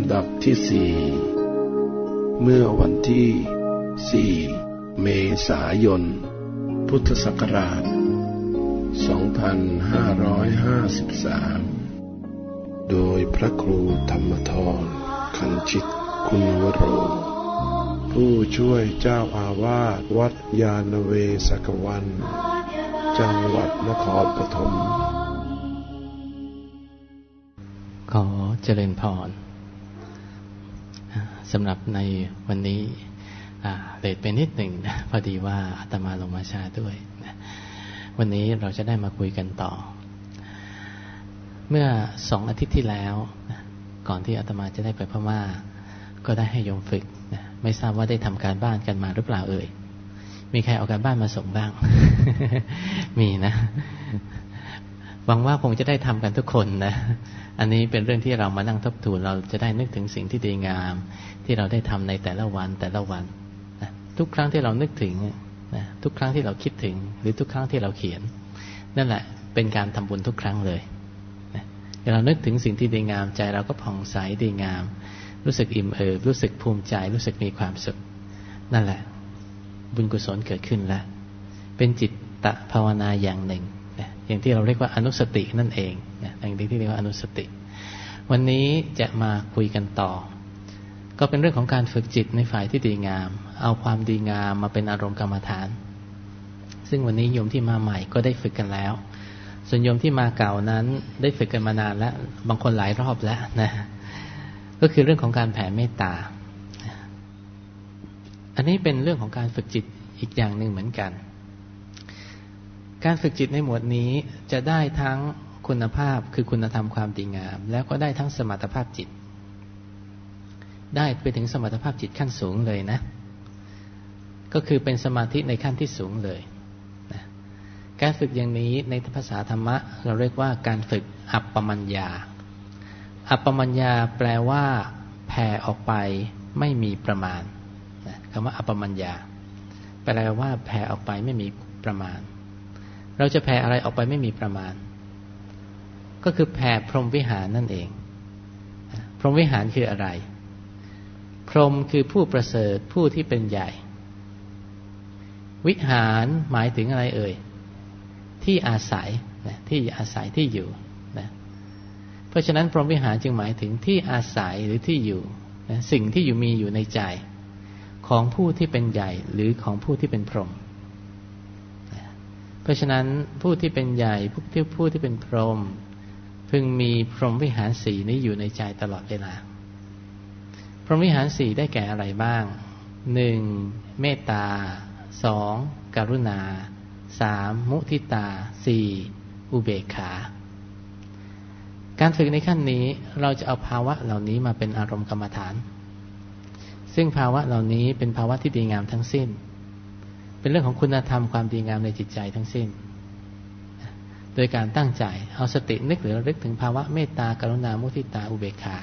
ำดับที่สี่เมื่อวันที่สี่เมษายน พุทธศักราช 2553 โดยพระครูธรรมทรคันชิตคุณวโร ผู้ช่วยเจ้าอาวาสวัดยาณเวศกวัน จังหวัดนครปฐมขอเจริญพร สำหรับในวันนี้เลทไปนิดหนึ่งนะพอดีว่าอาตมาลงมาชาด้วยนะวันนี้เราจะได้มาคุยกันต่อ เมื่อสองอาทิตย์ที่แล้วนะก่อนที่อาตมาจะได้ไปพม่า ก็ได้ให้โยมฝึกนะไม่ทราบว่าได้ทำการบ้านกันมาหรือเปล่าเอ่ยมีใครเอาการบ้านมาส่งบ้าง มีนะ หวังว่าคงจะได้ทำกันทุกคนนะ อันนี้เป็นเรื่องที่เรามานั่งทบทวนเราจะได้นึกถึงสิ่งที่ดีงาม ที่เราได้ทำในแต่ละวันแต่ละวันนะทุกครั้งที่เรานึกถึงนะทุกครั้งที่เราคิดถึง หรือทุกครั้งที่เราเขียน นั่นแหละเป็นการทำบุญทุกครั้งเลยนะเรานึกถึงสิ่งที่ดีงามใจเราก็ผ่องใสดีงาม รู้สึกอิ่มเอิบรู้สึกภูมิใจ รู้สึกมีความสุข นั่นแหละ บุญกุศลเกิดขึ้นแล้วเป็นจิตตะภาวนาอย่างหนึ่ง อย่างที่เราเรียกว่าอนุสตินั่นเองนะอย่างที่เรียกว่าอนุสติ วันนี้จะมาคุยกันต่อ ก็เป็นเรื่องของการฝึกจิตในฝ่ายที่ดีงาม เอาความดีงามมาเป็นอารมณ์กรรมฐาน ซึ่งวันนี้โยมที่มาใหม่ก็ได้ฝึกกันแล้ว ส่วนโยมที่มาเก่านั้นได้ฝึกกันมานานแล้วบางคนหลายรอบแล้วนะก็คือเรื่องของการแผ่เมตตา อันนี้เป็นเรื่องของการฝึกจิตอีกอย่างหนึ่งเหมือนกัน การฝึกจิตในหมวดนี้จะได้ทั้งคุณภาพคือคุณธรรมความดีงาม แล้วก็ได้ทั้งสมรรถภาพจิต ได้ไปถึงสมรรถภาพจิตขั้นสูงเลยนะ ก็คือเป็นสมาธิในขั้นที่สูงเลยนะการฝึกอย่างนี้ในภาษาธรรมะ เราเรียกว่าการฝึกอัปปมัญญา อัปปมัญญาแปลว่าแผ่ออกไปไม่มีประมาณนะคำว่าอัปปมัญญา แปลว่าแผ่ออกไปไม่มีประมาณ เราจะแผ่อะไรออกไปไม่มีประมาณ ก็คือแผ่พรหมวิหารนั่นเอง พรหมวิหารคืออะไร พรหมคือผู้ประเสริฐผู้ที่เป็นใหญ่ วิหารหมายถึงอะไรเอ่ย ที่อาศัยนะที่อาศัยที่อยู่นะเพราะฉะนั้นพรหมวิหารจึงหมายถึงที่อาศัยหรือที่อยู่นะสิ่งที่อยู่มีอยู่ในใจ ของผู้ที่เป็นใหญ่หรือของผู้ที่เป็นพรหม เพราะฉะนั้นผู้ที่เป็นใหญ่ผู้ที่ผู้ที่เป็นพรหมพึงมีพรหมวิหารสีนี้อยู่ในใจตลอดเวลา พรหมวิหารสีได้แก่อะไรบ้างหนึ่งเมตตาสองกรุณาสามมุทิตาสี่อุเบกขา การฝึกในขั้นนี้เราจะเอาภาวะเหล่านี้มาเป็นอารมณ์กรรมฐาน ซึ่งภาวะเหล่านี้เป็นภาวะที่ดีงามทั้งสิ้น เป็นเรื่องของคุณธรรมความดีงามในจิตใจทั้งสิ้น โดยการตั้งใจเอาสตินึกหรือรึกถึงภาวะเมตตากรุณามุทิตาอุเบกขา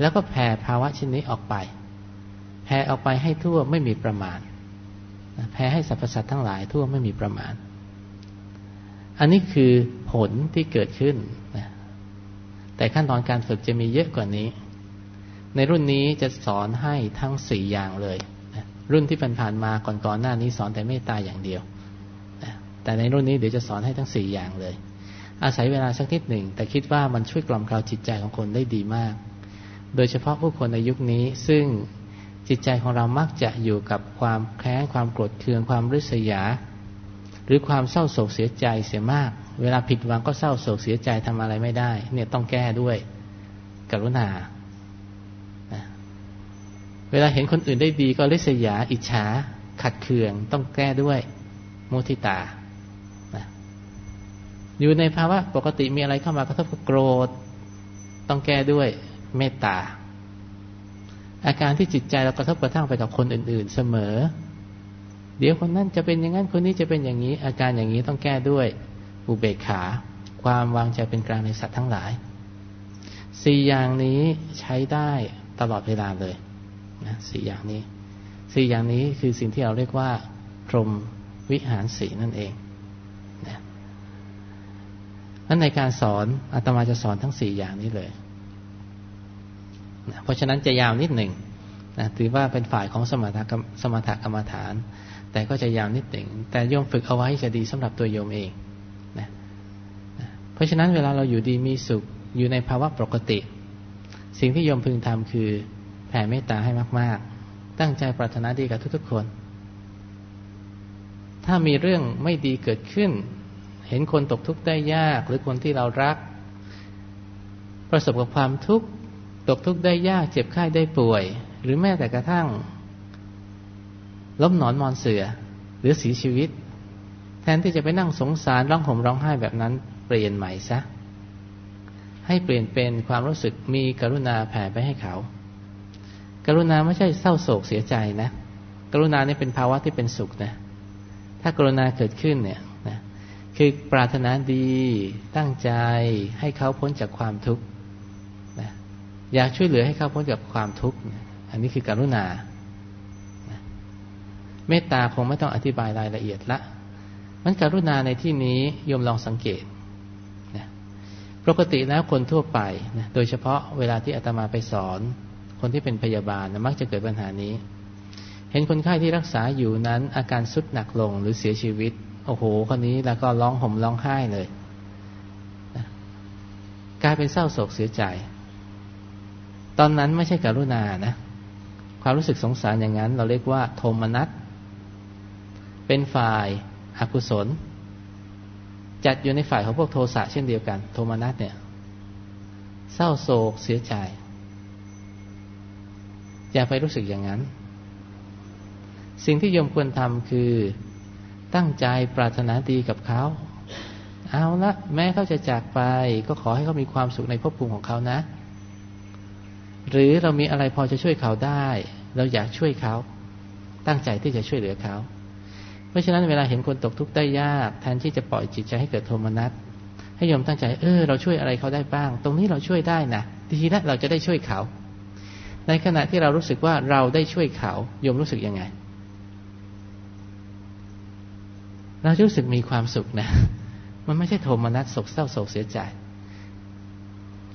แล้วก็แผ่ภาวะชิ้นนี้ออกไป แผ่ออกไปให้ทั่วไม่มีประมาณ แผ่ให้สรรพสัตว์ทั้งหลายทั่วไม่มีประมาณ อันนี้คือผลที่เกิดขึ้น แต่ขั้นตอนการฝึกจะมีเยอะกว่านี้ ในรุ่นนี้จะสอนให้ทั้งสี่อย่างเลย รุ่นที่ผ่านๆมาก่อนๆหน้านี้สอนแต่เมตตาอย่างเดียวแต่ในรุ่นนี้เดี๋ยวจะสอนให้ทั้งสี่อย่างเลย อาศัยเวลาสักนิดหนึ่ง แต่คิดว่ามันช่วยกล่อมกล่าวจิตใจของคนได้ดีมาก โดยเฉพาะผู้คนในยุคนี้ซึ่งจิตใจของเรามักจะอยู่กับความแค้นความโกรธเคืองความริษยา หรือความเศร้าโศกเสียใจเสียมาก เวลาผิดหวังก็เศร้าโศกเสียใจทำอะไรไม่ได้ เนี่ยต้องแก้ด้วย กรุณา เวลาเห็นคนอื่นได้ดีก็ริษยา อิจฉา ขัดเคือง ต้องแก้ด้วยมุทิตาอยู่ในภาวะปกติมีอะไรเข้ามากระทบกับโกรธ ต้องแก้ด้วยเมตตา อาการที่จิตใจเรากระทบกระทั่งไปกับคนอื่น ๆ เสมอ เดี๋ยวคนนั้นจะเป็นอย่างนั้นคนนี้จะเป็นอย่างนี้ อาการอย่างนี้ต้องแก้ด้วยอุเบกขา ความวางใจเป็นกลางในสัตว์ทั้งหลายสี่อย่างนี้ใช้ได้ตลอดเวลาเลย นะสี่อย่างนี้สี่อย่างนี้คือสิ่งที่เราเรียกว่า พรหมวิหารสีนั่นเองนะนั้นในการสอนอาตมาจะสอนทั้งสี่อย่างนี้เลยนะเพราะฉะนั้นจะยาวนิดหนึ่งนะถือว่าเป็นฝ่ายของสมถกรรมสมถกรรมฐาน แต่ก็จะยาวนิดหนึ่ง แต่โยมฝึกเอาไว้จะดีสำหรับตัวโยมเองนะนะเพราะฉะนั้นเวลาเราอยู่ดีมีสุขอยู่ในภาวะปกติ สิ่งที่โยมพึงทำคือ แผ่เมตตาให้มาก ๆ ตั้งใจปรารถนาดีกับทุกๆคน ถ้ามีเรื่องไม่ดีเกิดขึ้น เห็นคนตกทุกข์ได้ยาก หรือคนที่เรารัก ประสบกับความทุกข์ตกทุกข์ได้ยาก เจ็บไข้ได้ป่วย หรือแม้แต่กระทั่งล้มหนอนมอนเสือ หรือสีชีวิต แทนที่จะไปนั่งสงสารร้องห่มร้องไห้แบบนั้นเปลี่ยนใหม่ซะให้เปลี่ยนเป็นความรู้สึกมีกรุณาแผ่ไปให้เขา กรุณาไม่ใช่เศร้าโศกเสียใจนะ กรุณาเนี่ยเป็นภาวะที่เป็นสุขนะ ถ้ากรุณาเกิดขึ้นเนี่ยนะคือปรารถนาดีตั้งใจให้เขาพ้นจากความทุกข์นะอยากช่วยเหลือให้เขาพ้นจากความทุกข์อันนี้คือกรุณาเมตตาคงไม่ต้องอธิบายรายละเอียดละมันกรุณาในที่นี้โยมลองสังเกตนะปกติแล้วคนทั่วไปนะโดยเฉพาะเวลาที่อาตมาไปสอน คนที่เป็นพยาบาลนะมักจะเกิดปัญหานี้ เห็นคนไข้ที่รักษาอยู่นั้น อาการสุดหนักลงหรือเสียชีวิต โอ้โห คนนี้แล้วก็ร้องห่มร้องไห้เลยนะกลายเป็นเศร้าโศกเสียใจ ตอนนั้นไม่ใช่กรุณานะ ความรู้สึกสงสารอย่างนั้น เราเรียกว่า โทมนัส เป็นฝ่ายอากุศล จัดอยู่ในฝ่ายของพวกโทสะเช่นเดียวกัน โทมนัสเนี่ย เศร้าโศกเสียใจ อย่าไปรู้สึกอย่างนั้น สิ่งที่โยมควรทำคือตั้งใจปรารถนาดีกับเขา เอาละแม้เขาจะจากไป ก็ขอให้เขามีความสุขในภพภูมิของเขานะ หรือเรามีอะไรพอจะช่วยเขาได้ เราอยากช่วยเขา ตั้งใจที่จะช่วยเหลือเขา เพราะฉะนั้นเวลาเห็นคนตกทุกข์ได้ยากแทนที่จะปล่อยจิตใจให้เกิดโทมนัสให้โยมตั้งใจเออเราช่วยอะไรเขาได้บ้าง ตรงนี้เราช่วยได้นะดีแล้เราจะได้ช่วยเขา ในขณะที่เรารู้สึกว่าเราได้ช่วยเขาโยมรู้สึกยังไง เราจะรู้สึกมีความสุขนะ มันไม่ใช่โทมนัสโศกเศร้าโศกเสียใจ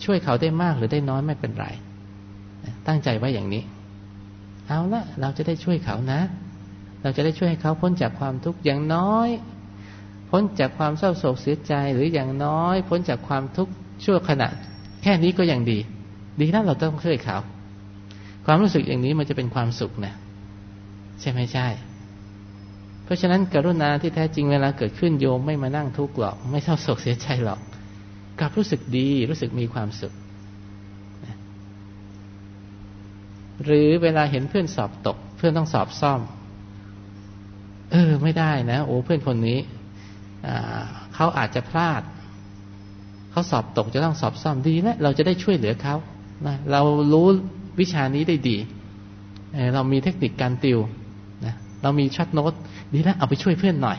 ช่วยเขาได้มากหรือได้น้อยไม่เป็นไร ตั้งใจไว้อย่างนี้ เอาละเราจะได้ช่วยเขานะ เราจะได้ช่วยให้เขาพ้นจากความทุกข์อย่างน้อย พ้นจากความเศร้าโศกเสียใจหรืออย่างน้อย พ้นจากความทุกข์ชั่วขณะ แค่นี้ก็ยังดี ดีแล้วเราต้องช่วยเขา ความรู้สึกอย่างนี้มันจะเป็นความสุขนะใช่ไหมใช่ เพราะฉะนั้นกรุณาที่แท้จริงเวลาเกิดขึ้นโยมไม่มานั่งทุกข์หรอก ไม่เศร้าโศกเสียใจหรอกกลับรู้สึกดีรู้สึกมีความสุข หรือเวลาเห็นเพื่อนสอบตก เพื่อนต้องสอบซ่อม เออ ไม่ได้นะ โอ้เพื่อนคนนี้เขาอาจจะพลาด เขาสอบตกจะต้องสอบซ่อมดีแล้วเราจะได้ช่วยเหลือเขานะเรารู้ วิชานี้ได้ดีเรามีเทคนิคการติวนะเรามีช็อตโน้ตดีแล้วเอาไปช่วยเพื่อนหน่อย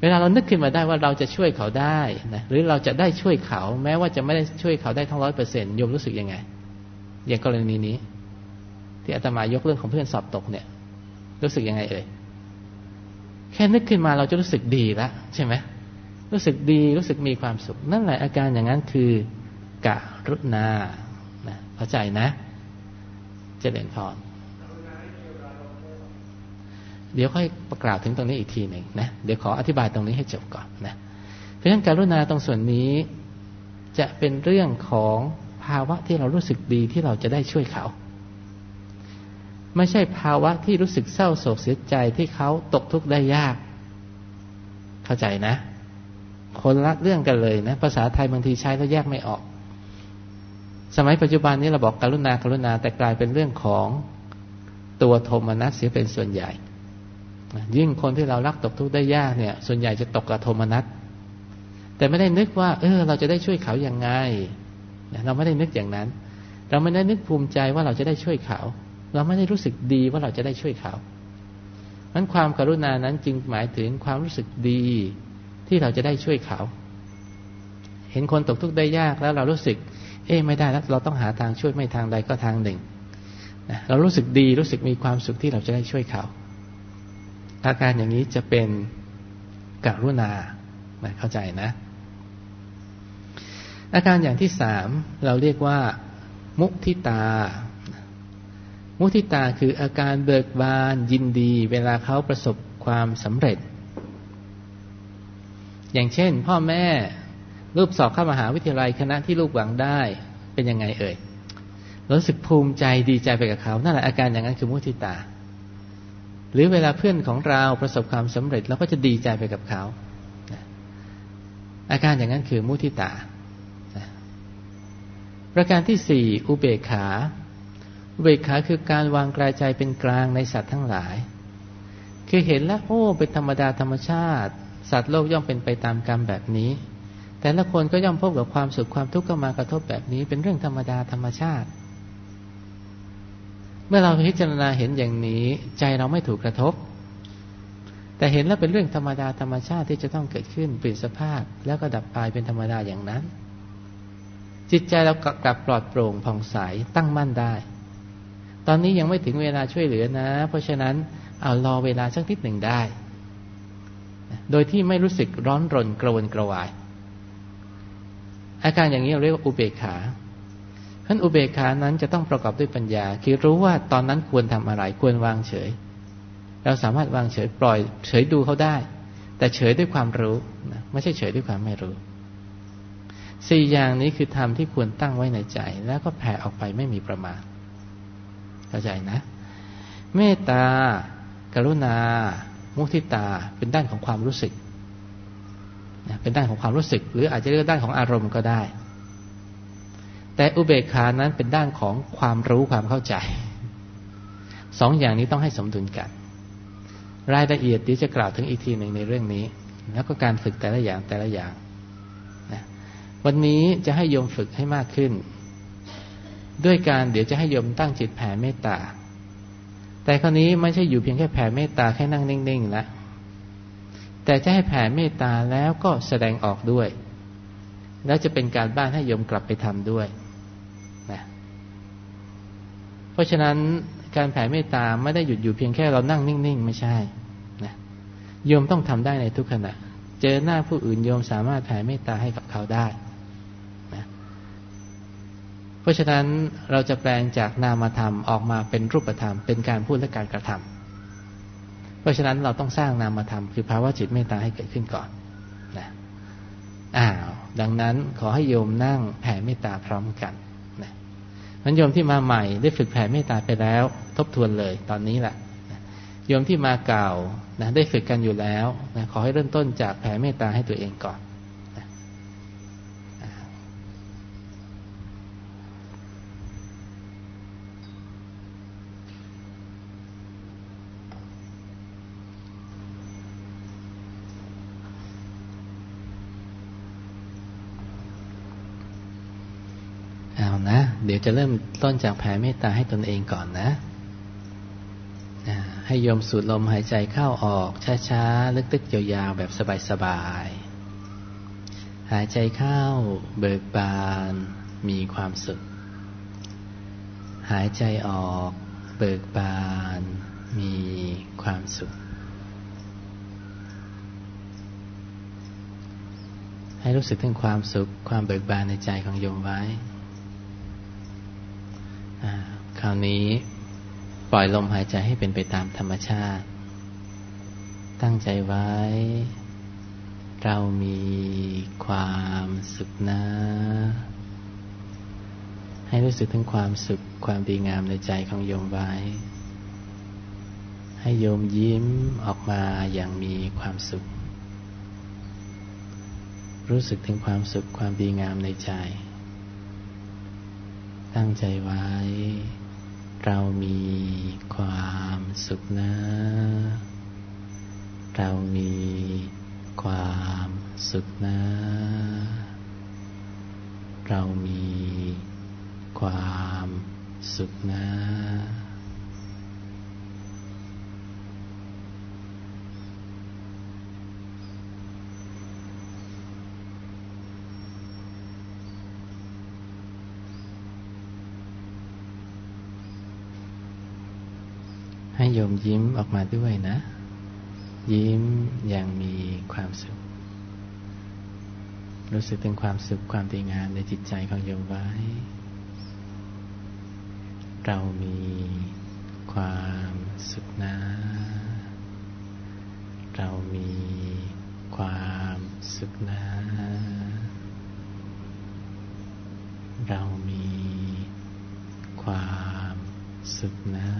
เวลาเรานึกขึ้นมาได้ว่าเราจะช่วยเขาได้นะหรือเราจะได้ช่วยเขา แม้ว่าจะไม่ได้ช่วยเขาได้ทั้งร้อยเปอร์เซ็นต์โยมรู้สึกยังไง อย่างกรณีนี้ ที่อาตมายกเรื่องของเพื่อนสอบตกเนี่ย รู้สึกยังไงเอ่ยแค่นึกขึ้นมาเราจะรู้สึกดีแล้วใช่ไหมรู้สึกดีรู้สึกมีความสุข นั่นแหละอาการอย่างนั้นคือกะรุณา เข้าใจนะเจริญพรเดี๋ยวค่อยประกล่าวถึงตรงนี้อีกทีหนึ่งนะเดี๋ยวขออธิบายตรงนี้ให้จบก่อนนะเพราะฉะนั้นการุณาตรงส่วนนี้ จะเป็นเรื่องของภาวะที่เรารู้สึกดีที่เราจะได้ช่วยเขา ไม่ใช่ภาวะที่รู้สึกเศร้าโศกเสียใจที่เขาตกทุกข์ได้ยาก เข้าใจนะ คนละเรื่องกันเลยนะ ภาษาไทยบางทีใช้แล้วแยกไม่ออก สมัยปัจจุบันนี้เราบอกกรุณากรุณาแต่กลายเป็นเรื่องของตัวโทมนัสเสียเป็นส่วนใหญ่ ยิ่งคนที่เรารักตกทุกข์ได้ยากเนี่ย ส่วนใหญ่จะตกกับโทมนัสแต่ไม่ได้นึกว่า เออ เราจะได้ช่วยเขาอย่างไงเราไม่ได้นึกอย่างนั้น เราไม่ได้นึกภูมิใจว่าเราจะได้ช่วยเขา เราไม่ได้รู้สึกดีว่าเราจะได้ช่วยเขานั้นความกรุณานั้นจึงหมายถึงความรู้สึกดีที่เราจะได้ช่วยเขา เห็นคนตกทุกข์ได้ยากแล้วเรารู้สึก เอ๊ไม่ได้แล้วเราต้องหาทางช่วยไม่ทางใดก็ทางหนึ่งเรารู้สึกดีรู้สึกมีความสุขที่เราจะได้ช่วยเขา อาการอย่างนี้จะเป็นกรุณาเข้าใจนะ อาการอย่างที่สามเราเรียกว่า มุทิตา มุทิตาคืออาการเบิกบานยินดี เวลาเขาประสบความสำเร็จ อย่างเช่น พ่อแม่ รูปสอบเข้ามหาวิทยาลัยคณะที่ลูกหวังได้เป็นยังไงเอ่ยรู้สึกภูมิใจดีใจไปกับเขานั่นแหละอาการอย่างนั้นคือมุทิตา หรือเวลาเพื่อนของเราประสบความสำเร็จเราก็จะดีใจไปกับเขา อาการอย่างนั้นคือมุทิตา ประการที่สี่อุเบกขา อุเบกขาคือการวางกลายใจเป็นกลางในสัตว์ทั้งหลาย คือเห็นแล้วโอ้เป็นธรรมดาธรรมชาติ สัตว์โลกย่อมเป็นไปตามกรรมแบบนี้ แต่ละคนก็ย่อมพบกับความสุขความทุกข์ก็มากระทบแบบนี้ เป็นเรื่องธรรมดาธรรมชาติ เมื่อเราพิจารณาเห็นอย่างนี้ ใจเราไม่ถูกกระทบ แต่เห็นแล้วเป็นเรื่องธรรมดาธรรมชาติที่จะต้องเกิดขึ้นเปลี่ยนสภาพ แล้วก็ดับไปเป็นธรรมดาอย่างนั้น จิตใจเรากลับปลอดโปร่งผ่องใสตั้งมั่นได้ ตอนนี้ยังไม่ถึงเวลาช่วยเหลือนะ เพราะฉะนั้นเอารอเวลาสักนิดหนึ่งได้ โดยที่ไม่รู้สึกร้อนรนกระวนกระวาย อาการอย่างนี้เราเรียกว่าอุเบกขาท่านอุเบกขานั้นจะต้องประกอบด้วยปัญญา คือรู้ว่าตอนนั้นควรทำอะไรควรวางเฉย เราสามารถวางเฉยปล่อย เฉยดูเขาได้ แต่เฉยด้วยความรู้นะไม่ใช่เฉยด้วยความไม่รู้สี่อย่างนี้คือธรรมที่ควรตั้งไว้ในใจ แล้วก็แผ่ออกไปไม่มีประมาณเข้าใจนะ เมตตากรุณา มุทิตาเป็นด้านของความรู้สึก เป็นด้านของความรู้สึก หรืออาจจะเรียกด้านของอารมณ์ก็ได้ แต่อุเบกขานั้นเป็นด้านของความรู้ความเข้าใจสองอย่างนี้ต้องให้สมดุลกัน รายละเอียดที่จะกล่าวถึงอีกทีหนึ่งในเรื่องนี้ แล้วก็การฝึกแต่ละอย่างแต่ละอย่างนะวันนี้จะให้โยมฝึกให้มากขึ้น ด้วยการเดี๋ยวจะให้โยมตั้งจิตแผ่เมตตาแต่คราวนี้ไม่ใช่อยู่เพียงแค่แผ่เมตตาแค่นั่งนิ่งๆแล้ว แต่จะให้แผ่เมตตาแล้วก็แสดงออกด้วย แล้วจะเป็นการบ้านให้โยมกลับไปทำด้วยนะเพราะฉะนั้นการแผ่เมตตาไม่ได้หยุดอยู่เพียงแค่เรานั่งนิ่งๆ ไม่ใช่นะโยมต้องทำได้ในทุกขณะ เจอหน้าผู้อื่นโยมสามารถแผ่เมตตาให้กับเขาได้นะเพราะฉะนั้นเราจะแปลงจากนามธรรมออกมาเป็นรูปธรรม เป็นการพูดและการกระทำ เพราะฉะนั้นเราต้องสร้างนามธรรมคือภาวะจิตเมตตาให้เกิดขึ้นก่อนนะอ้าวดังนั้นขอให้โยมนั่งแผ่เมตตาพร้อมกันมันโยมที่มาใหม่ได้ฝึกแผ่เมตตาไปแล้ว ทบทวนเลยตอนนี้แหละโยมที่มาเก่านะได้ฝึกกันอยู่แล้วนะขอให้เริ่มต้นจากแผ่เมตตาให้ตัวเองก่อน เดี๋ยวจะเริ่มต้นจากแผ่เมตตาให้ตนเองก่อนนะ ให้โยมสูดลมหายใจเข้าออก ช้าๆ ลึกๆ ยาวๆ แบบสบายๆ หายใจเข้า เบิกบาน มีความสุข หายใจออก เบิกบาน มีความสุข ให้รู้สึกถึงความสุข ความเบิกบานในใจของโยมไว้ คราวนี้ปล่อยลมหายใจให้เป็นไปตามธรรมชาติ ตั้งใจไว้ เรามีความสุขนะ ให้รู้สึกถึงความสุขความดีงามในใจของโยมไว้ ให้โยมยิ้มออกมาอย่างมีความสุข รู้สึกถึงความสุขความดีงามในใจ ตั้งใจไว้ เรามีความสุขนะ เรามีความสุขนะ เรามีความสุขนะให้โยิ้มออกมาด้วยนะ ยิ้มอย่างมีความสุข รู้สึกถึงความสุขความดีงามในจิตใจของโยมไว้ เรามีความสุขนะ เรามีความสุขนะเรามีความสุขนะ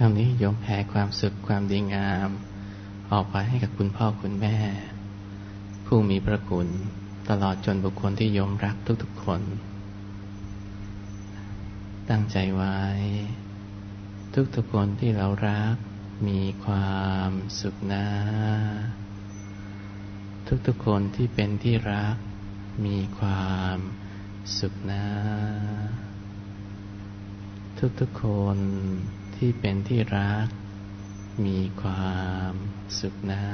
คราวนี้โยมแผ่ความสุขความดีงาม ออกไปให้กับคุณพ่อคุณแม่ ผู้มีพระคุณ ตลอดจนบุคคลที่โยมรักทุกๆคน ตั้งใจไว้ ทุกๆคนที่เรารักมีความสุขนะทุกๆคนที่เป็นที่รัก มีความสุขนะทุกๆคน ที่เป็นที่รัก มีความสุขนะ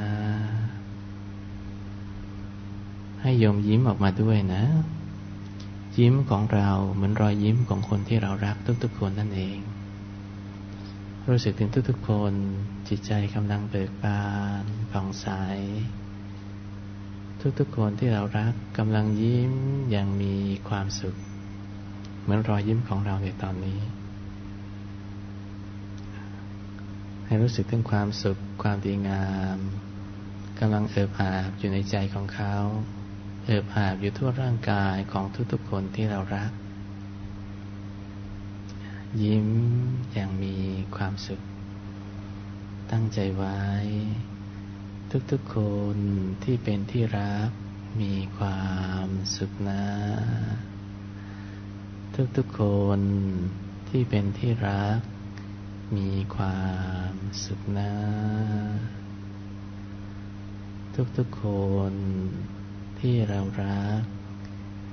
ให้โยมยิ้มออกมาด้วยนะ ยิ้มของเราเหมือนรอยยิ้มของคนที่เรารักทุกๆคนนั่นเอง รู้สึกถึงทุกๆคนจิตใจกำลังเบิกบานผ่องใสทุกๆคนที่เรารักกำลังยิ้มอย่างมีความสุข เหมือนรอยยิ้มของเราในตอนนี้ ให้รู้สึกถึงความสุขความดีงามกำลังเอิบอาบอยู่ในใจของเขา เอิบอาบอยู่ทั่วร่างกายของทุกๆคนที่เรารัก ยิ้มอย่างมีความสุข ตั้งใจไว้ ทุกๆคนที่เป็นที่รัก มีความสุขนะ ทุกๆคนที่เป็นที่รัก มีความสุขนะทุกๆคนที่เรารัก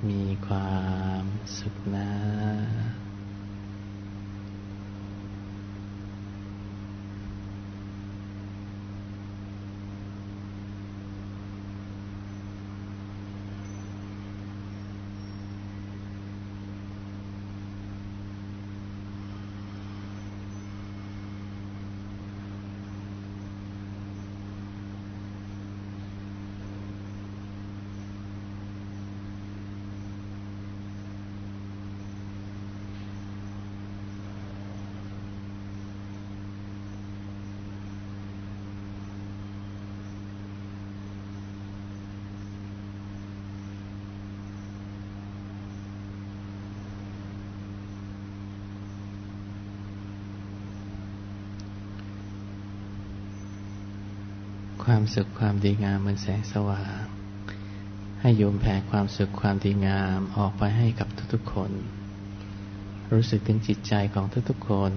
มีความสุขนะ สุขความดีงามเหมือนแสงสว่าง ให้โยมแผ่ความสุขความดีงามออกไปให้กับทุกๆคน รู้สึกถึงจิตใจของทุกๆคน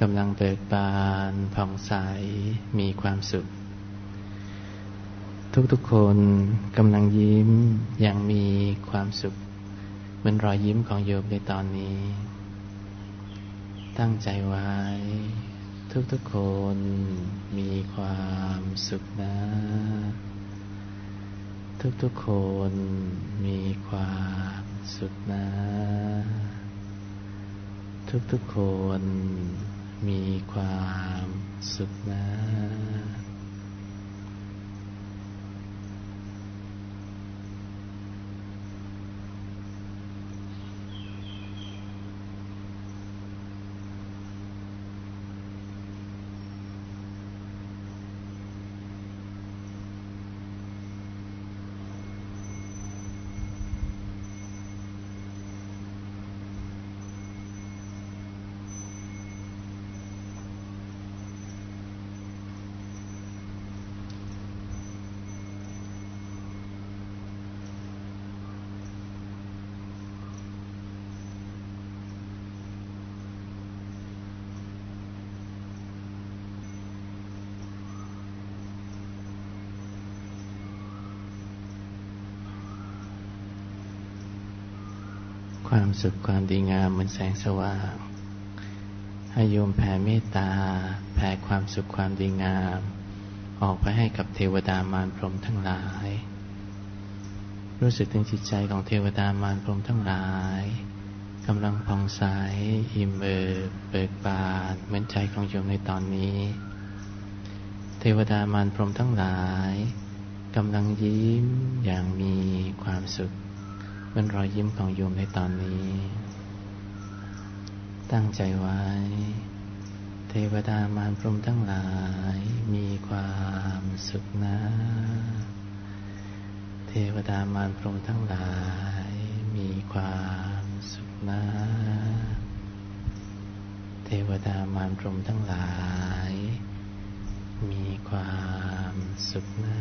กำลังเบิกบานผ่องใสมีความสุข ทุกๆคนกำลังยิ้มอย่างมีความสุขเหมือนรอยยิ้มของโยมในตอนนี้ ตั้งใจไว้ ทุกๆคนมีความสุขนะ ทุกๆคนมีความสุขนะ ทุกๆคนมีความสุขนะ ความสุขความดีงามเหมือนแสงสว่างให้โยมแผ่เมตตา แผ่ความสุขความดีงาม ออกไปให้กับเทวดามารพรหมทั้งหลาย รู้สึกถึงจิตใจของเทวดามารพรหมทั้งหลายกำลังผ่องใสอิ่มเอิบเบิกบานเหมือนใจของโยมในตอนนี้ เทวดามารพรหมทั้งหลายกำลังยิ้มอย่างมีความสุข เป็นรอยยิ้มของโยมในตอนนี้ ตั้งใจไว้ เทวดามารพรหมทั้งหลาย มีความสุขนะ เทวดามารพรหมทั้งหลาย มีความสุขนะ เทวดามารพรหมทั้งหลาย มีความสุขนะ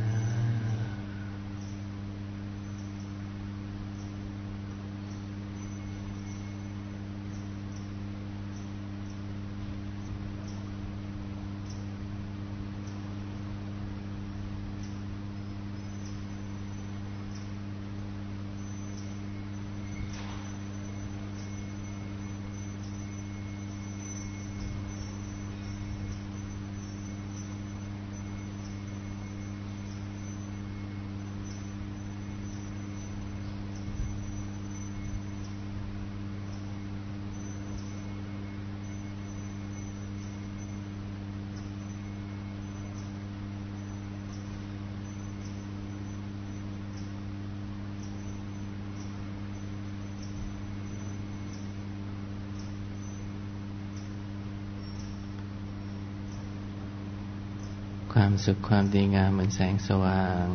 ความสุขความดีงามเหมือนแสงสว่าง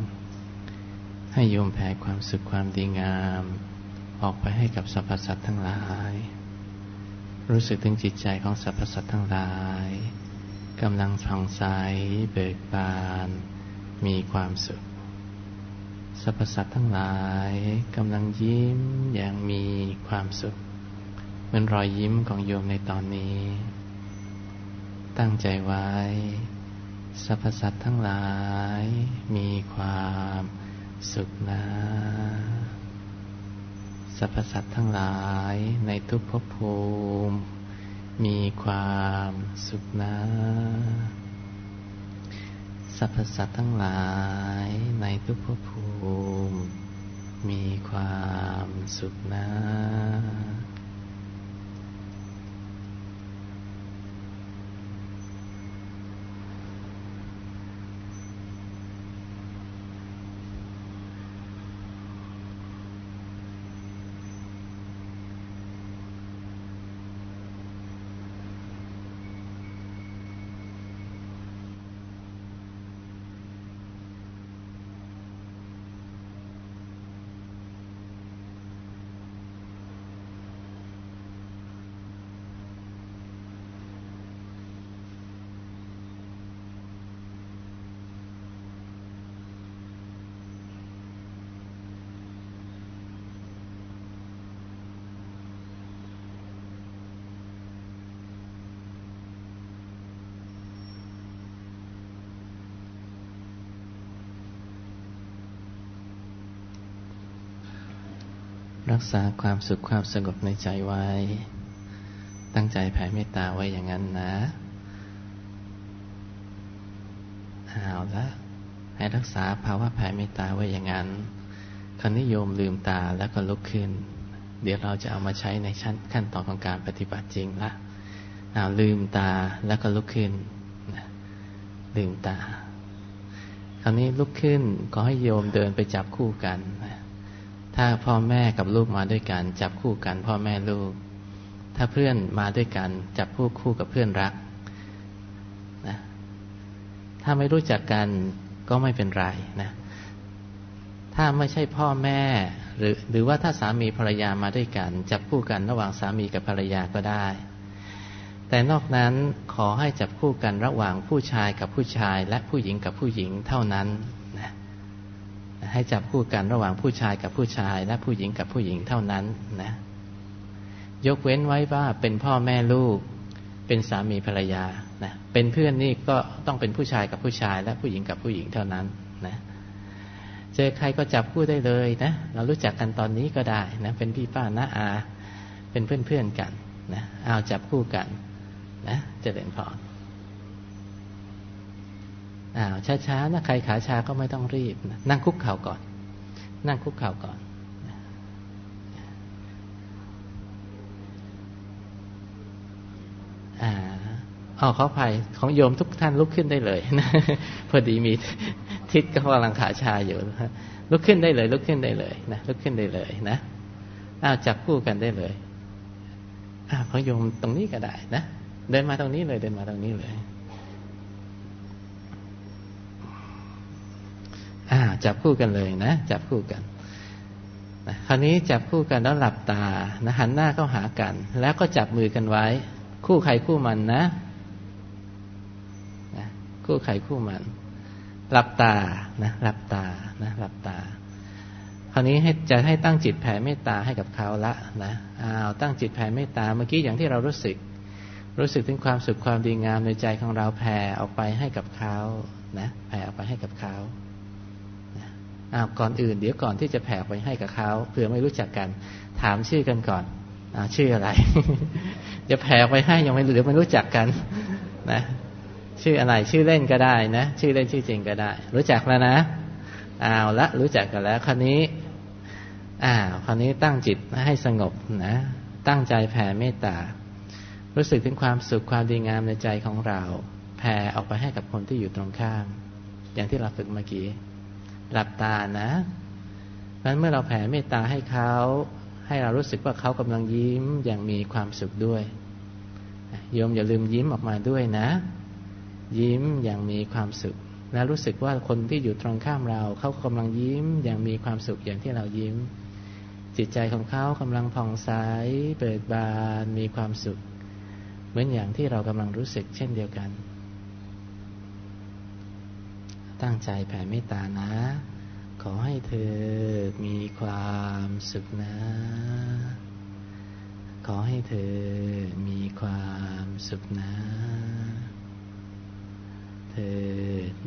ให้โยมแผ่ความสุขความดีงาม ออกไปให้กับสรรพสัตว์ทั้งหลาย รู้สึกถึงจิตใจของสรรพสัตว์ทั้งหลายกำลังผ่องใสเบิกบาน มีความสุขสรรพสัตว์ทั้งหลายกำลังยิ้มอย่างมีความสุขเหมือนรอยยิ้มของโยมในตอนนี้ ตั้งใจไว้ สรรพสัตว์ทั้งหลายมีความสุขนะสรรพสัตว์ทั้งหลายในทุกภพภูมิ มีความสุขนะสรรพสัตว์ทั้งหลายในทุกภพภูมิ มีความสุขนะ รักษาความสุขความสงบในใจไว้ ตั้งใจแผ่เมตตาไว้อย่างนั้นนะเอาละให้รักษาภาวะแผ่เมตตาไว้อย่างนั้นคณิยมลืมตาแล้วก็ลุกขึ้น เดี๋ยวเราจะเอามาใช้ในชั้นขั้นตอนของการปฏิบัติจริงละเอาลืมตาแล้วก็ลุกขึ้น ลืมตา คราวนี้ลุกขึ้นก็ให้โยมเดินไปจับคู่กันนะ ถ้าพ่อแม่กับลูกมาด้วยกัน จับคู่กันพ่อแม่ลูก ถ้าเพื่อนมาด้วยกัน จับคู่คู่กับเพื่อนรักนะถ้าไม่รู้จักกันก็ไม่เป็นไรนะ ถ้าไม่ใช่พ่อแม่ หรือหรือว่าถ้าสามีภรรยามาด้วยกัน จับคู่กันระหว่างสามีกับภรรยาก็ได้ แต่นอกนั้นขอให้จับคู่กันระหว่างผู้ชายกับผู้ชาย และผู้หญิงกับผู้หญิงเท่านั้น ให้จับคู่กันระหว่างผู้ชายกับผู้ชายและผู้หญิงกับผู้หญิงเท่านั้นนะ ยกเว้นไว้ว่าเป็นพ่อแม่ลูก เป็นสามีภรรยานะเป็นเพื่อนนี่ก็ต้องเป็นผู้ชายกับผู้ชาย และผู้หญิงกับผู้หญิงเท่านั้นนะเจอใครก็จับคู่ได้เลยนะ เรารู้จักกันตอนนี้ก็ได้นะ เป็นพี่ป้าน้าอา เป็นเพื่อนๆกันนะเอาจับคู่กันนะเจริญพร อ้าวช้าๆนะใครขาชาก็ไม่ต้องรีบนะนั่งคุกเข่าก่อน นั่งคุกเข่าก่อนอ่าอ๋อขออภัยของโยมทุกท่านลุกขึ้นได้เลยนะพอดีมีทิศก็กำลังขาชาอยู่ลุกขึ้นได้เลย ลุกขึ้นได้เลยนะลุกขึ้นได้เลยนะอ้าวจับคู่กันได้เลยอ้าวของโยมตรงนี้ก็ได้นะเดินมาตรงนี้เลยเดินมาตรงนี้เลย อ่า จับคู่กันเลยนะ จับคู่กันนะคราวนี้จับคู่กันแล้วหลับตานะหันหน้าเข้าหากัน แล้วก็จับมือกันไว้ คู่ใครคู่มันนะนะคู่ใครคู่มัน หลับตานะหลับตานะหลับตา คราวนี้ให้จะให้ตั้งจิตแผ่เมตตาให้กับเขาละนะอ้าวตั้งจิตแผ่เมตตาเมื่อกี้อย่างที่เรารู้สึก รู้สึกถึงความสุขความดีงามในใจของเราแผ่ออกไปให้กับเขานะแผ่ออกไปให้กับเขา อ้าวก่อนอื่น เดี๋ยวก่อนที่จะแผ่ไปให้กับเขาเผื่อไม่รู้จักกัน ถามชื่อกันก่อนอ้าวชื่ออะไร จะแผ่ไปให้ยังไม่เดี๋ยวไม่รู้จักกันนะชื่ออะไรชื่อเล่นก็ได้นะ ชื่อเล่นชื่อจริงก็ได้ รู้จักแล้วนะอ้าวละรู้จักกันแล้วคราวนี้อ้าวคราวนี้ตั้งจิตให้สงบนะ ตั้งใจแผ่เมตตารู้สึกถึงความสุขความดีงามในใจของเรา แผ่ออกไปให้กับคนที่อยู่ตรงข้าม อย่างที่เราฝึกเมื่อกี้ หลับตานะนั้นเมื่อเราแผ่เมตตาให้เขาให้เรารู้สึกว่าเขากำลังยิ้มอย่างมีความสุขด้วยโยมอย่าลืมยิ้มออกมาด้วยนะ ยิ้มอย่างมีความสุข และรู้สึกว่าคนที่อยู่ตรงข้ามเรา เขากำลังยิ้มอย่างมีความสุขอย่างที่เรายิ้ม จิตใจของเขากำลังผ่องใสเปิดบานมีความสุข เหมือนอย่างที่เรากำลังรู้สึกเช่นเดียวกัน ตั้งใจแผ่เมตตานะ ขอให้เธอมีความสุขนะ ขอให้เธอมีความสุขนะ เธอ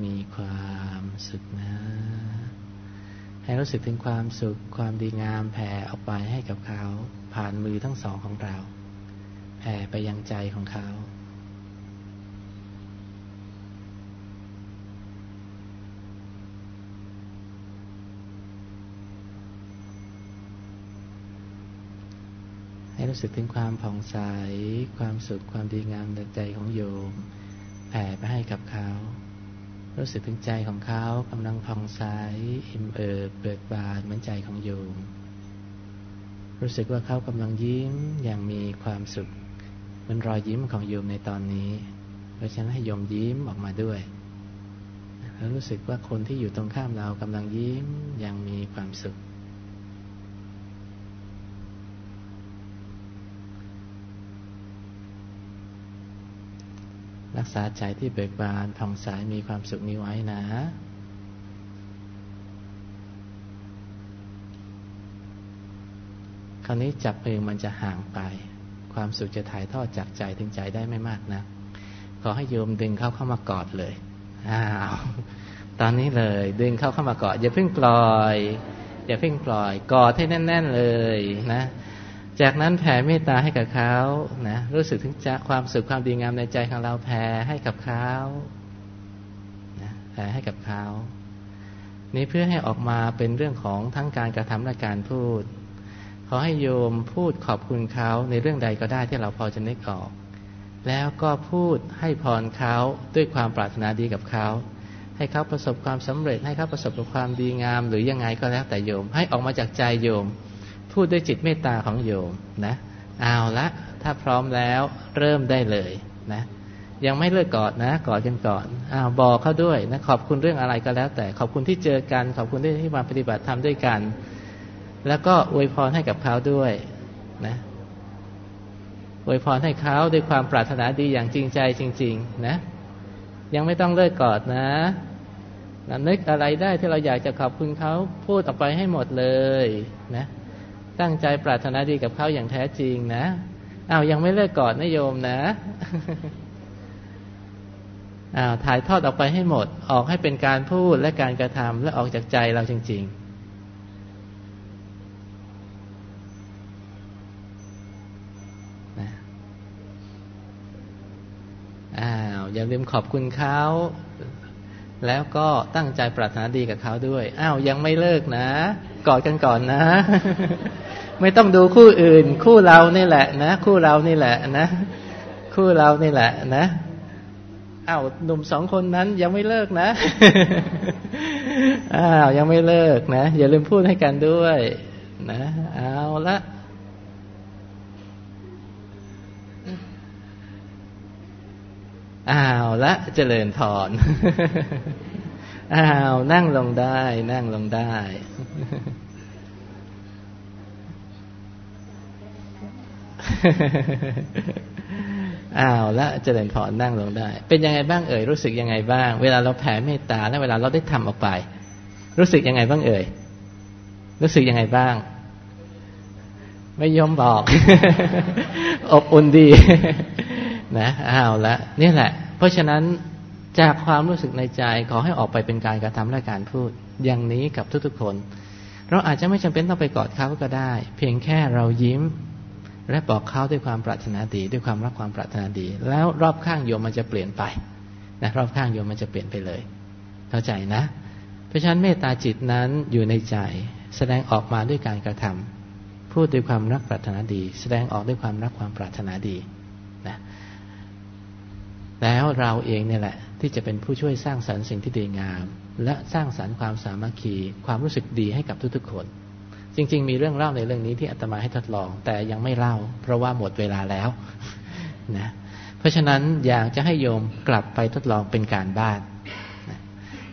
มีความสุขนะ ให้รู้สึกถึงความสุขความดีงามแผ่ออกไปให้กับเขา ผ่านมือทั้งสองของเรา แผ่ไปยังใจของเขาให้ รู้สึกถึงความผ่องใส ความสุข ความดีงามในใจของโยม แผ่ไปให้กับเขา รู้สึกถึงใจของเขากำลังผ่องใสอิ่มเอิบเบิกบานเหมือนใจของโยม รู้สึกว่าเขากำลังยิ้มอย่างมีความสุขเหมือนรอยยิ้มของโยมในตอนนี้ เพราะฉะนั้นให้โยมยิ้มออกมาด้วยแล้วรู้สึกว่าคนที่อยู่ตรงข้ามเรากำลังยิ้มอย่างมีความสุข รักษาใจที่เบิกบานผ่องใสมีความสุขนี้ไว้นะ คราวนี้จับมือมันจะห่างไป ความสุขจะถ่ายทอดจากใจถึงใจได้ไม่มากนะขอให้โยมดึงเข้าเข้ามากอดเลยอ้าวตอนนี้เลย ดึงเข้าเข้ามากอดอย่าเพิ่งปล่อย อย่าเพิ่งปล่อย กอดให้แน่น ๆ เลยนะ จากนั้นแผ่เมตตาให้กับเขานะรู้สึกถึงจะความสุขความดีงามในใจของเราแผ่ให้กับเขานะแผ่ให้กับเขานี้เพื่อให้ออกมาเป็นเรื่องของทั้งการกระทำและการพูด ขอให้โยมพูดขอบคุณเขาในเรื่องใดก็ได้ที่เราพอจะนึกออก แล้วก็พูดให้พรเขาด้วยความปรารถนาดีกับเขาให้เขาประสบความสำเร็จให้เขาประสบกับความดีงาม หรือยังไงก็แล้วแต่โยม ให้ออกมาจากใจโยม พูดด้วยจิตเมตตาของโยมนะเอาละถ้าพร้อมแล้วเริ่มได้เลยนะ ยังไม่เลิกกอดนะกอดกันก่อนอ้าวบอกเขาด้วยนะขอบคุณเรื่องอะไรก็แล้ว แต่ขอบคุณที่เจอกัน ขอบคุณที่ที่มาปฏิบัติธรรมด้วยกัน แล้วก็อวยพรให้กับเขาด้วยนะอวยพรให้เขาด้วยความปรารถนาดีอย่างจริงใจจริง ๆ นะ ยังไม่ต้องเลิกกอดนะนึกอะไรได้ที่เราอยากจะขอบคุณเขาพูดออกไปให้หมดเลยนะ ตั้งใจปรารถนาดีกับเขาอย่างแท้จริงนะอา้าวยังไม่เลิกกอดนะโยมนะอา้าวถ่ายทอดออกไปให้หมด ออกให้เป็นการพูดและการกระทำและออกจากใจเราจริง ๆอ้าวอย่าลืมขอบคุณเขาแล้วก็ตั้งใจปรารถนาดีกับเขาด้วย อ้าวยังไม่เลิกนะ กอดกันก่อนนะ ไม่ต้องดูคู่อื่น คู่เรานี่แหละนะ คู่เรานี่แหละนะ คู่เรานี่แหละนะอ้าวหนุ่มสองคนนั้นยังไม่เลิกนะอ้าวยังไม่เลิกนะ อย่าลืมพูดให้กันด้วย นะ เอาละอ้าวละเจริญพรอ้าวนั่งลงได้ นั่งลงได้ อ้าวและเจริญพรนั่งลงได้ เป็นยังไงบ้างเอ่ยรู้สึกยังไงบ้าง เวลาเราแผ่เมตตาและเวลาเราได้ทำออกไป รู้สึกยังไงบ้างเอ่ยรู้สึกยังไงบ้าง ไม่ยอมบอก อบอุ่นดีนะอ้าวละนี่แหละ เพราะฉะนั้นจากความรู้สึกในใจขอให้ออกไปเป็นการกระทำและการพูด อย่างนี้กับทุกๆคน เราอาจจะไม่จำเป็นต้องไปกอดเขาก็ได้ เพียงแค่เรายิ้ม และบอกเขาด้วยความปรารถนาดี ด้วยความรักความปรารถนาดี แล้วรอบข้างโยมมันจะเปลี่ยนไปนะรอบข้างโยมมันจะเปลี่ยนไปเลย เข้าใจนะ เพราะฉะนั้นเมตตาจิตนั้นอยู่ในใจ แสดงออกมาด้วยการกระทำพูดด้วยความรักปรารถนาดี แสดงออกด้วยความรักความปรารถนาดีนะแล้วเราเองเนี่ยแหละ ที่จะเป็นผู้ช่วยสร้างสรรค์สิ่งที่ดีงาม และสร้างสรรค์ความสามัคคี ความรู้สึกดีให้กับทุกๆคน จริง ๆ มีเรื่องเล่าในเรื่องนี้ที่อาตมาให้ทดลอง แต่ยังไม่เล่า เพราะว่าหมดเวลาแล้วนะเพราะฉะนั้นอยากจะให้โยมกลับไปทดลองเป็นการบ้านนะ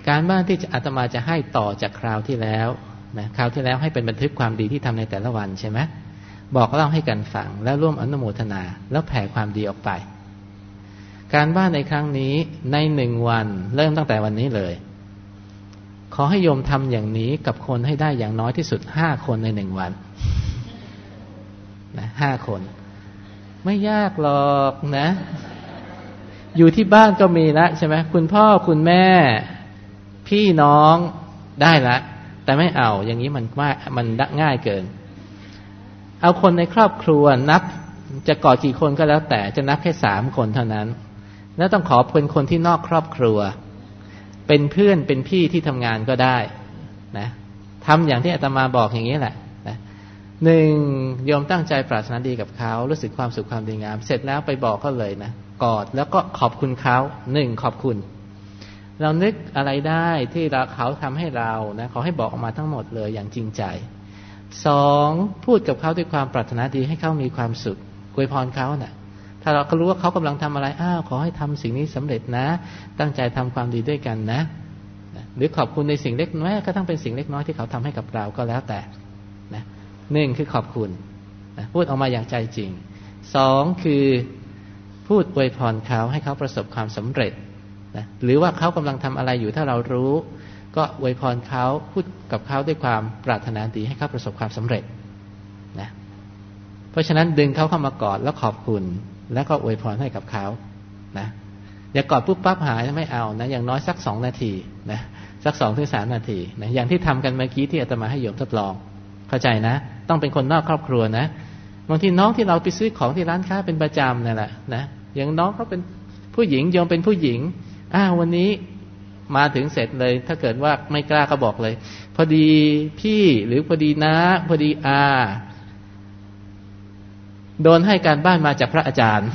การบ้านที่อาตมาจะให้ต่อจากคราวที่แล้วนะคราวที่แล้วให้เป็นบันทึกความดีที่ทำในแต่ละวันใช่ไหมบอกเล่าให้กันฟังแล้วร่วมอนุโมทนา แล้วแผ่ความดีออกไป การบ้านในครั้งนี้ในหนึ่งวันเริ่มตั้งแต่วันนี้เลย ขอให้โยมทำอย่างนี้กับคนให้ได้อย่างน้อยที่สุดห้าคนในหนึ่งวันนะห้าคน ไม่ยากหรอกนะ อยู่ที่บ้านก็มีละใช่ไหมคุณพ่อคุณแม่ พี่น้องได้ละแต่ไม่เอาอย่างนี้มันว่ามันง่ายเกิน เอาคนในครอบครัวนับ จะก่อกี่คนก็แล้วแต่จะนับแค่สามคนเท่านั้น แล้วต้องขอเป็นคนที่นอกครอบครัว เป็นเพื่อนเป็นพี่ที่ทำงานก็ได้นะทำอย่างที่อาตมาบอกอย่างนี้แหละนะหนึ่งโยมตั้งใจปรารถนาดีกับเขารู้สึกความสุขความดีงาม เสร็จแล้วไปบอกเขาเลยนะกอดแล้วก็ขอบคุณเขาหนึ่งขอบคุณ เรานึกอะไรได้ที่เราเขาทำให้เรานะขอให้บอกออกมาทั้งหมดเลยอย่างจริงใจสองพูดกับเขาด้วยความปรารถนาดีให้เขามีความสุขอวยพรเขานะ่ะ ถ้าเราก็รู้ว่าเขากำลังทำอะไร อ้าวขอให้ทำสิ่งนี้สำเร็จนะ ตั้งใจทำความดีด้วยกันนะ หรือขอบคุณในสิ่งเล็กน้อยก็ต้องเป็นสิ่งเล็กน้อยที่เขาทำให้กับเราก็แล้วแต่นะหนึ่งคือขอบคุณนะพูดออกมาอย่างใจจริงสองคือพูดอวยพรเขาให้เขาประสบความสำเร็จนะหรือว่าเขากำลังทำอะไรอยู่ถ้าเรารู้ ก็อวยพรเขาพูดกับเขาด้วยความปรารถนาดีให้เขาประสบความสำเร็จนะเพราะฉะนั้นดึงเขาเข้ามากอดแล้วขอบคุณ แล้วก็อวยพรให้กับเขานะอย่ากอดปุ๊บปั๊บหายไม่เอานะอย่างน้อยสักสองนาทีนะสักสองถึงสามนาทีนะอย่างที่ทำกันเมื่อกี้ที่อาตมาให้โยมทดลอง เข้าใจนะ ต้องเป็นคนนอกครอบครัวนะบางทีน้องที่เราไปซื้อของที่ร้านค้าเป็นประจำนั่นแหละนะอย่างน้องเขาเป็นผู้หญิงโยมเป็นผู้หญิงอ้าววันนี้มาถึงเสร็จเลย ถ้าเกิดว่าไม่กล้าก็บอกเลย พอดีพี่หรือพอดีนะพอดีอา โดนให้การบ้านมาจากพระอาจารย์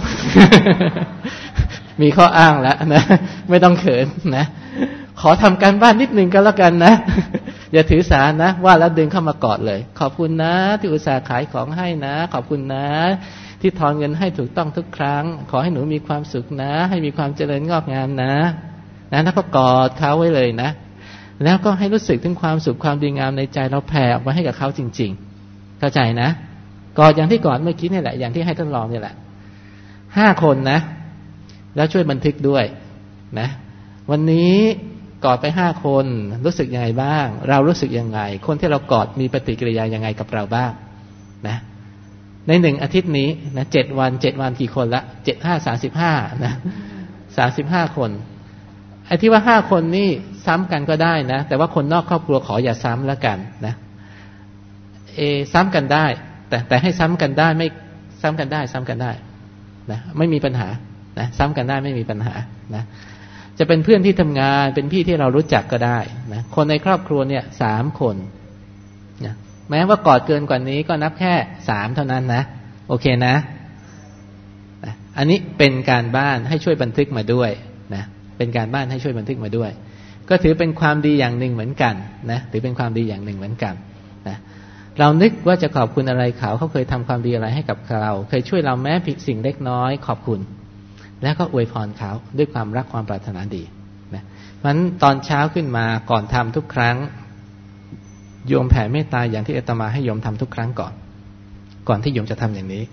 มีข้ออ้างแล้วนะไม่ต้องเขินนะ ขอทำการบ้านนิดนึงก็แล้วกันนะอย่าถือสานะ ว่าแล้วดึงเข้ามากอดเลย ขอบคุณนะ ที่อุตส่าห์ขายของให้นะ ขอบคุณนะ ที่ทอนเงินให้ถูกต้องทุกครั้ง ขอให้หนูมีความสุขนะ ให้มีความเจริญงอกงามนะนะแล้วก็กอดเขาไว้เลยนะ แล้วก็ให้รู้สึกถึงความสุขความดีงามในใจเราแผ่ออกมาให้กับเขาจริง ๆ เข้าใจนะ กอดอย่างที่กอดเมื่อกี้นี่แหละ อย่างที่ให้ท่านลองนี่แหละห้าคนนะ แล้วช่วยบันทึกด้วยนะ วันนี้กอดไปห้าคนรู้สึกยังไงบ้าง เรารู้สึกยังไง คนที่เรากอดมีปฏิกิริยายังไงกับเราบ้างนะ ในหนึ่งอาทิตย์นี้นะเจ็ดวันเจ็ดวันกี่คนละเจ็ดห้าสาสิบห้านะสาสิบห้าคนไอ้ที่ว่าห้าคนนี่ซ้ำกันก็ได้นะ แต่ว่าคนนอกครอบครัวขออย่าซ้ำแล้วกันนะเอซ้ำกันได้ แต่แต่ให้ซ้ำกันได้ไม่ซ้ำกันได้ซ้ำกันได้นะไม่มีปัญหานะซ้ำกันได้ไม่มีปัญหานะจะเป็นเพื่อนที่ทำงานเป็นพี่ที่เรารู้จักก็ได้นะคนในครอบครัวเนี่ยสามคนนะแม้ว่ากอดเกินกว่านี้ก็นับแค่สามเท่านั้นนะ โอเคนะนะอันนี้เป็นการบ้านให้ช่วยบันทึกมาด้วยนะเป็นการบ้านให้ช่วยบันทึกมาด้วย ก็ถือเป็นความดีอย่างหนึ่งเหมือนกันนะถือเป็นความดีอย่างหนึ่งเหมือนกัน เรานึกว่าจะขอบคุณอะไรเขาเขาเคยทำความดีอะไรให้กับเราเคยช่วยเราแม้ผิดสิ่งเล็กน้อย ขอบคุณ แล้วก็อวยพรเขาด้วยความรักความปรารถนาดีนะมันตอนเช้าขึ้นมาก่อนทำทุกครั้งโยมแผ่เมตตาอย่างที่อาตมาให้โยมทำทุกครั้งก่อน ก่อนที่โยมจะทำอย่างนี้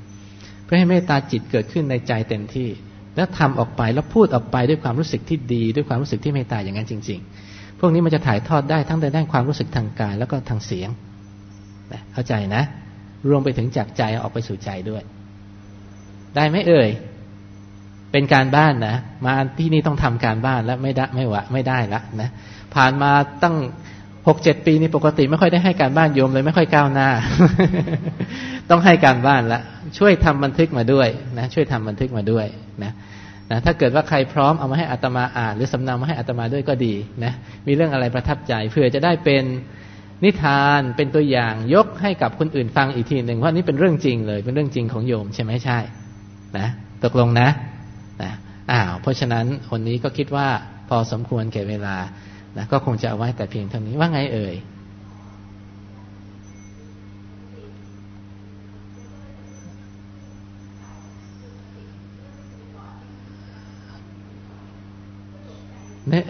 เพื่อให้เมตตาจิตเกิดขึ้นในใจเต็มที่ แล้วทำออกไปแล้วพูดออกไปด้วยความรู้สึกที่ดี ด้วยความรู้สึกที่เมตตาอย่างนั้นจริง ๆ พวกนี้มันจะถ่ายทอดได้ทั้งในด้านความรู้สึกทางกายแล้วก็ทางเสียง เข้าใจนะ รวมไปถึงจากใจออกไปสู่ใจด้วย ได้ไหมเอ่ย เป็นการบ้านนะ มาที่นี่ต้องทำการบ้านแล้วไม่ได้ไม่วะไม่ได้ละนะผ่านมาตั้งหกเจ็ดปีนี่ปกติไม่ค่อยได้ให้การบ้านโยมเลยไม่ค่อยก้าวหน้า ต้องให้การบ้านละช่วยทำบันทึกมาด้วยนะช่วยทำบันทึกมาด้วยนะนะถ้าเกิดว่าใครพร้อมเอามาให้อัตมาอ่าน หรือสำเนามาให้อัตมาด้วยก็ดีนะมีเรื่องอะไรประทับใจเพื่อจะได้เป็น นิทานเป็นตัวอย่างยกให้กับคนอื่นฟังอีกทีหนึ่งว่านี่เป็นเรื่องจริงเลย เป็นเรื่องจริงของโยมใช่ไหมใช่ นะตกลงนะนะอ้าวเพราะฉะนั้นคนนี้ก็คิดว่าพอสมควรแก่เวลานะก็คงจะเอาไว้แต่เพียงเท่านี้ว่าไงเอ่ยเนี่ย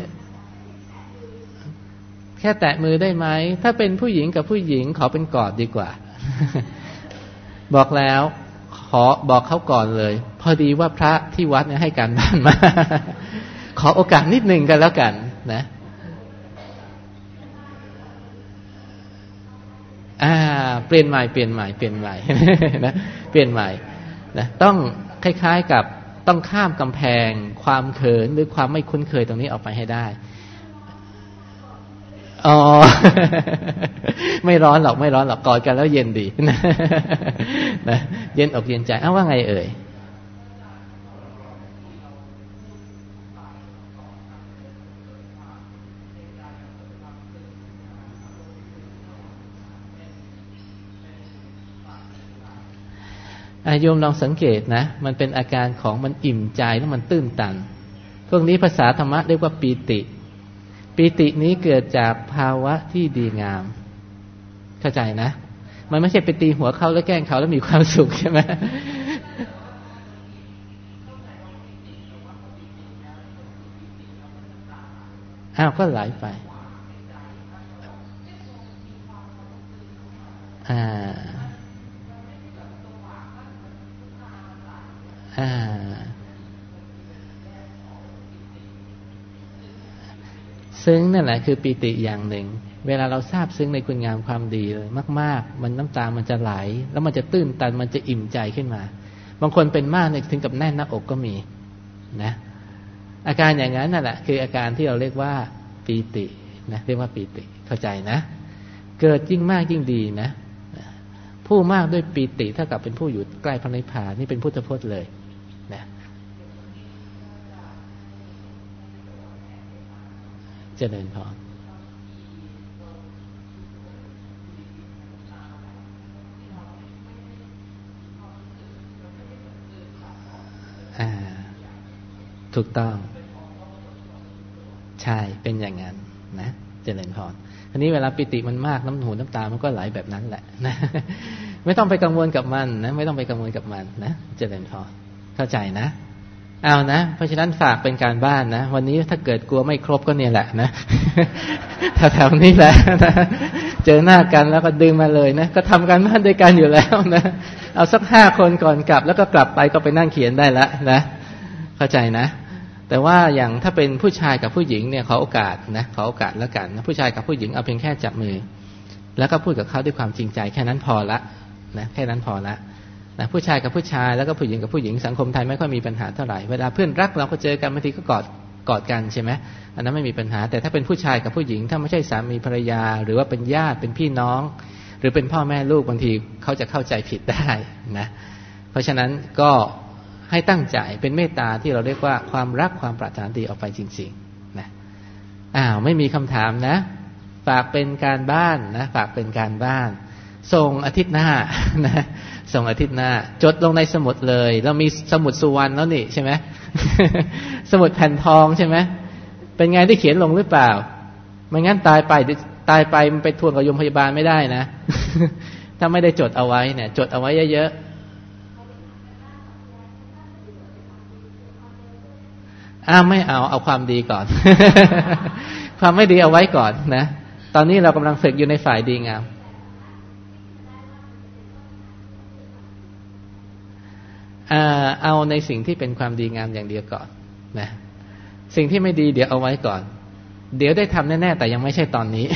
ค่แตะมือได้ไหม ถ้าเป็นผู้หญิงกับผู้หญิงขอเป็นกอดดีกว่า บอกแล้วขอบอกเขาก่อนเลย พอดีว่าพระที่วัดเนี่ยให้การบ้านมา ขอโอกาสนิดหนึ่งกันแล้วกัน นะอ่า เปลี่ยนใหม่เปลี่ยนใหม่เปลี่ยนใหม่นะเปลี่ยนใหม่นะต้องคล้ายๆกับต้องข้ามกำแพง ความเขินหรือความไม่คุ้นเคยตรงนี้ออกไปให้ได้ อ๋อ ไม่ร้อนหรอกไม่ร้อนหรอกกอดกันแล้วเย็นดีนะเย็นอกเย็นใจอ้าว่าไงเอ่ยอายุมลองสังเกตนะ มันเป็นอาการของมันอิ่มใจแล้วมันตื้นตัน พวกนี้ภาษาธรรมะเรียกว่าปีติ ปิตินี้เกิดจากภาวะที่ดีงาม เข้าใจนะ มันไม่ใช่ไปตีหัวเขาแล้วแกล้งเขาแล้วมีความสุขใช่ไหมอ้าวก็ไหลไป อ่า อ่า ซึ้งนั่นแหละคือปีติอย่างหนึ่ง เวลาเราทราบซึ้งในคุณงามความดีเลยมาก ๆ มันน้ำตามันจะไหล แล้วมันจะตื้นตันมันจะอิ่มใจขึ้นมา บางคนเป็นมากเนี่ยถึงกับแน่นหน้าอกก็มีนะอาการอย่างนั้นนั่นแหละคืออาการที่เราเรียกว่าปีตินะเรียกว่าปีติเข้าใจนะ เกิดยิ่งมากยิ่งดีนะ ผู้มากด้วยปีติเท่ากับเป็นผู้อยู่ใกล้พระนิพพานนี่เป็นพุทธพจน์เลย เจริญพรถูกต้อง ใช่ เป็นอย่างนั้น นะเจริญพรอันนี้เวลาปิติมันมากน้ำหูน้ำตา มันก็ไหลแบบนั้นแหละนะไม่ต้องไปกังวลกับมันนะ ไม่ต้องไปกังวลกับมันนะเจริญพรเข้าใจนะ เอานะ เพราะฉะนั้นฝากเป็นการบ้านนะ วันนี้ถ้าเกิดกลัวไม่ครบก็เนี่ยแหละนะแถวๆนี้แหละนะเจอหน้ากันแล้วก็ดึงมาเลยนะ ก็ทำการบ้านด้วยกันอยู่แล้วนะ เอาสักห้าคนก่อนกลับ แล้วก็กลับไปก็ไปนั่งเขียนได้ล้วนะ เข้าใจนะ แต่ว่าอย่างถ้าเป็นผู้ชายกับผู้หญิงเนี่ยขอโอกาสนะขอโอกาสแล้วกันนะผู้ชายกับผู้หญิงเอาเพียงแค่จับมือ แล้วก็พูดกับเขาด้วยความจริงใจ แค่นั้นพอละนะแค่นั้นพอละ นะผู้ชายกับผู้ชายแล้วก็ผู้หญิงกับผู้หญิงสังคมไทยไม่ค่อยมีปัญหาเท่าไหร่เวลาเพื่อนรักเราก็เจอกันบางทีก็กอดกอดกันใช่ไหมอันนั้นไม่มีปัญหา แต่ถ้าเป็นผู้ชายกับผู้หญิง ถ้าไม่ใช่สามีภรรยา หรือว่าเป็นญาติเป็นพี่น้อง หรือเป็นพ่อแม่ลูกบางทีเขาจะเข้าใจผิดได้นะเพราะฉะนั้นก็ให้ตั้งใจเป็นเมตตาที่เราเรียกว่าความรักความปรารถนาดีออกไปจริงๆนะอ้าวไม่มีคำถามนะ ฝากเป็นการบ้านนะ ฝากเป็นการบ้านส่งอาทิตย์หน้านะ ส่งอาทิตย์หน้า จดลงในสมุดเลย เรามีสมุดสุวรรณแล้วนี่ใช่ไหมสมุดแผ่นทองใช่ไหมเป็นไงที่เขียนลงหรือเปล่า ไม่งั้นตายไปตายไปมันไปทวงกับโรงพยาบาลไม่ได้นะ ถ้าไม่ได้จดเอาไว้เนี่ย จดเอาไว้เยอะๆอ้าไม่เอาเอาความดีก่อน ความไม่ดีเอาไว้ก่อนนะ ตอนนี้เรากำลังฝึกอยู่ในฝ่ายดีงาม เอาในสิ่งที่เป็นความดีงามอย่างเดียวก่อนนะสิ่งที่ไม่ดีเดี๋ยวเอาไว้ก่อน เดี๋ยวได้ทำแน่ๆแต่ยังไม่ใช่ตอนนี้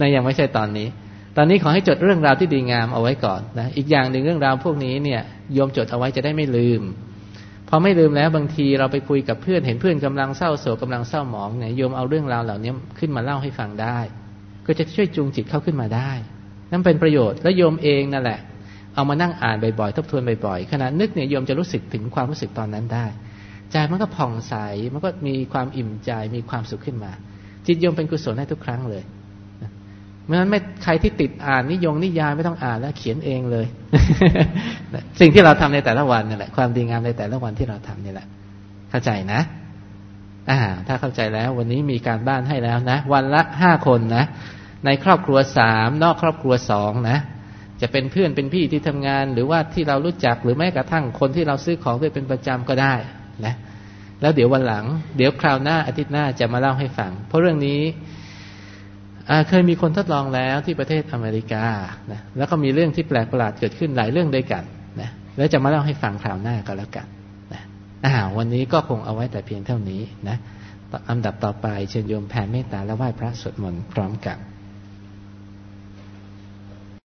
นะยังไม่ใช่ตอนนี้ ตอนนี้ขอให้จดเรื่องราวที่ดีงามเอาไว้ก่อนนะอีกอย่างหนึ่งเรื่องราวพวกนี้เนี่ยโยมจดเอาไว้จะได้ไม่ลืมพอไม่ลืมแล้วบางทีเราไปคุยกับเพื่อนเห็นเพื่อนกำลังเศร้าโศกกาลังเศร้าหมองเนี่ยโยมเอาเรื่องราวเหล่านี้ขึ้นมาเล่าให้ฟังได้ ก็จะช่วยจูงจิตเข้าขึ้นมาได้ นั่นเป็นประโยชน์และโยมเองนั่นแหละ เอามานั่งอ่านบ่อยๆทบทวนบ่อยๆขณะนึกเนี่ยโยมจะรู้สึกถึงความรู้สึกตอนนั้นได้ใจมันก็ผ่องใสมันก็มีความอิ่มใจมีความสุขขึ้นมา จิตโยมเป็นกุศลให้ทุกครั้งเลยเมื่อนั้นไม่ใครที่ติดอ่านนิยงนิยายไม่ต้องอ่านแล้วเขียนเองเลย สิ่งที่เราทำในแต่ละวันนี่แหละความดีงามในแต่ละวันที่เราทำนี่แหละ เข้าใจนะอ่าถ้าเข้าใจแล้ว วันนี้มีการบ้านให้แล้วนะ วันละห้าคนนะ ในครอบครัวสามนอกครอบครัวสองนะ จะเป็นเพื่อนเป็นพี่ที่ทำงาน หรือว่าที่เรารู้จักหรือแม้กระทั่งคนที่เราซื้อของด้วยเป็นประจำก็ได้นะแล้วเดี๋ยววันหลัง เดี๋ยวคราวหน้าอาทิตย์หน้าจะมาเล่าให้ฟัง เพราะเรื่องนี้เคยมีคนทดลองแล้วที่ประเทศอเมริกานะแล้วก็มีเรื่องที่แปลกประหลาดเกิดขึ้นหลายเรื่องด้วยกันนะแล้วจะมาเล่าให้ฟังคราวหน้าก็แล้วกันนะอ่าวันนี้ก็คงเอาไว้แต่เพียงเท่านี้นะอันดับต่อไปเชิญโยมแผ่เมตตาและไหว้พระสวดมนต์พร้อมกัน